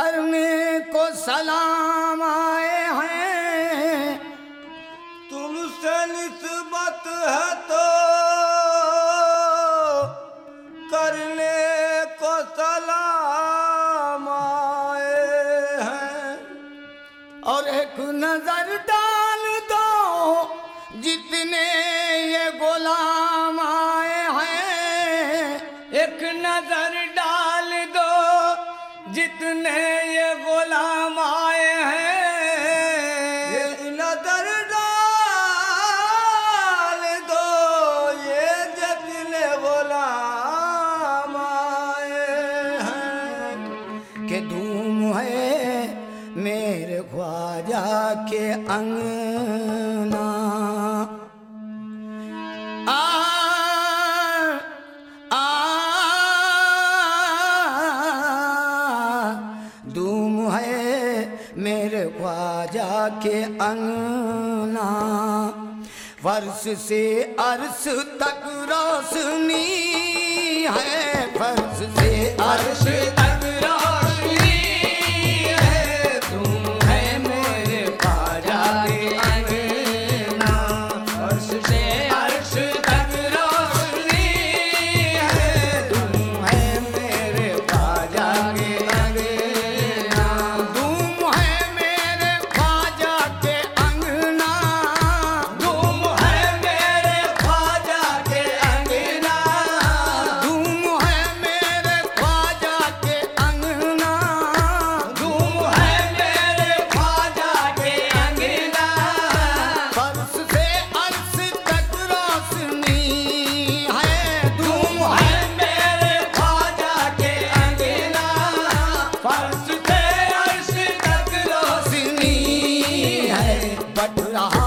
करने को सलाम आए हैं। तुमसे निस्बत है तो करने को सलाम आए हैं। और एक नज़र डाल दो, जितने ये गुलाम आए हैं। एक नज़र के अंगना। आ, आ, दूम है मेरे ख्वाजा के अंगना। वर्ष से अर्श तक रोशनी है फर्श से अर्श तक रोशनी। 关注啊。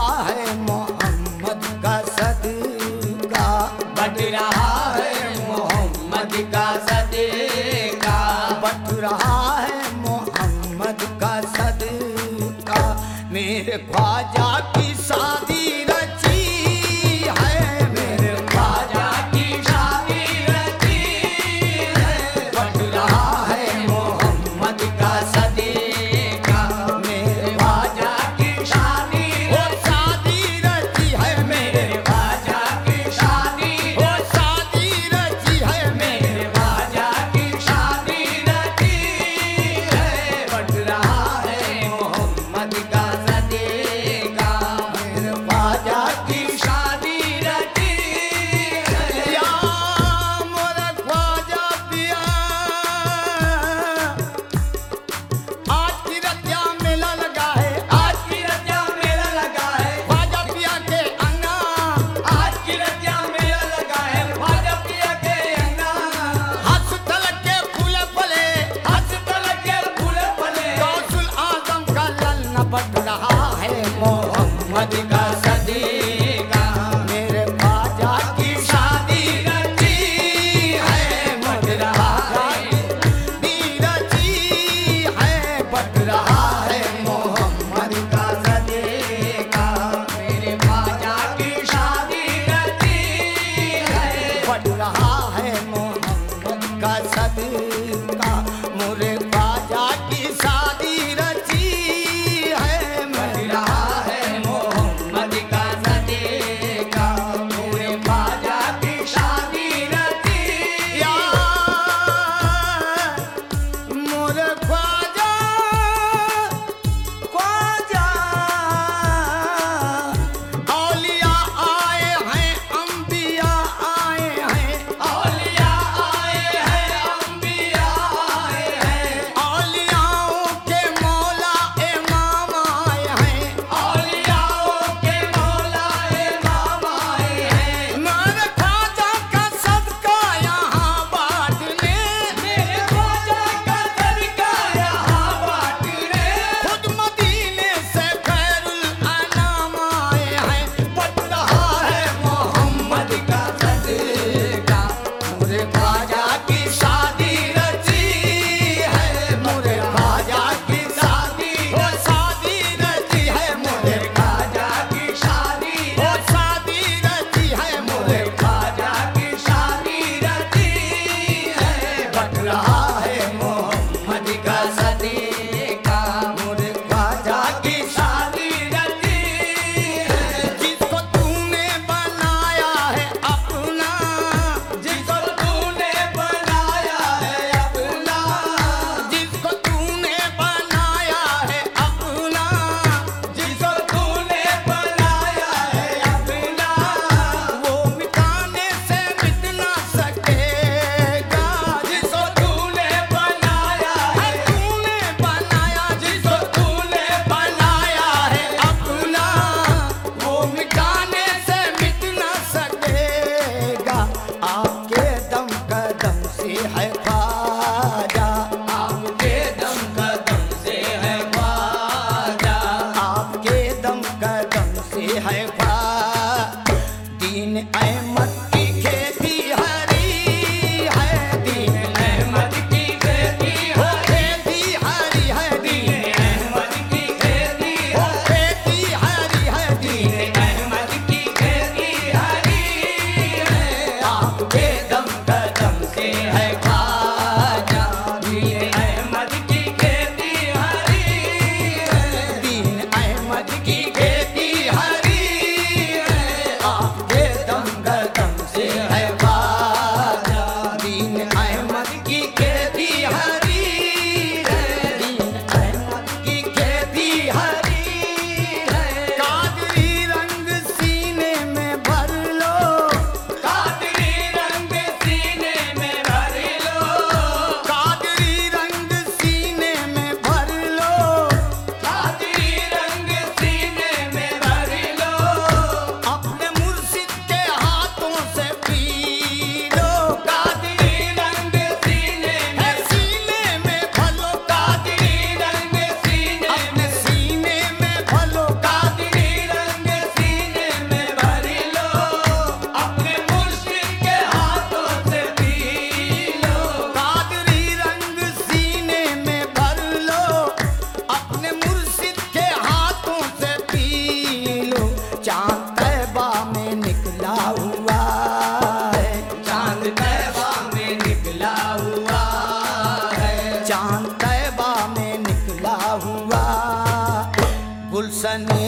sunny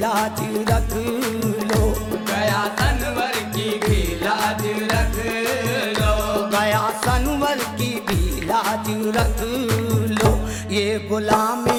लाज रख लो। गया सनवर की भी लाज रख लो। गया सनवर की भी लाज रख लो। ये गुलाम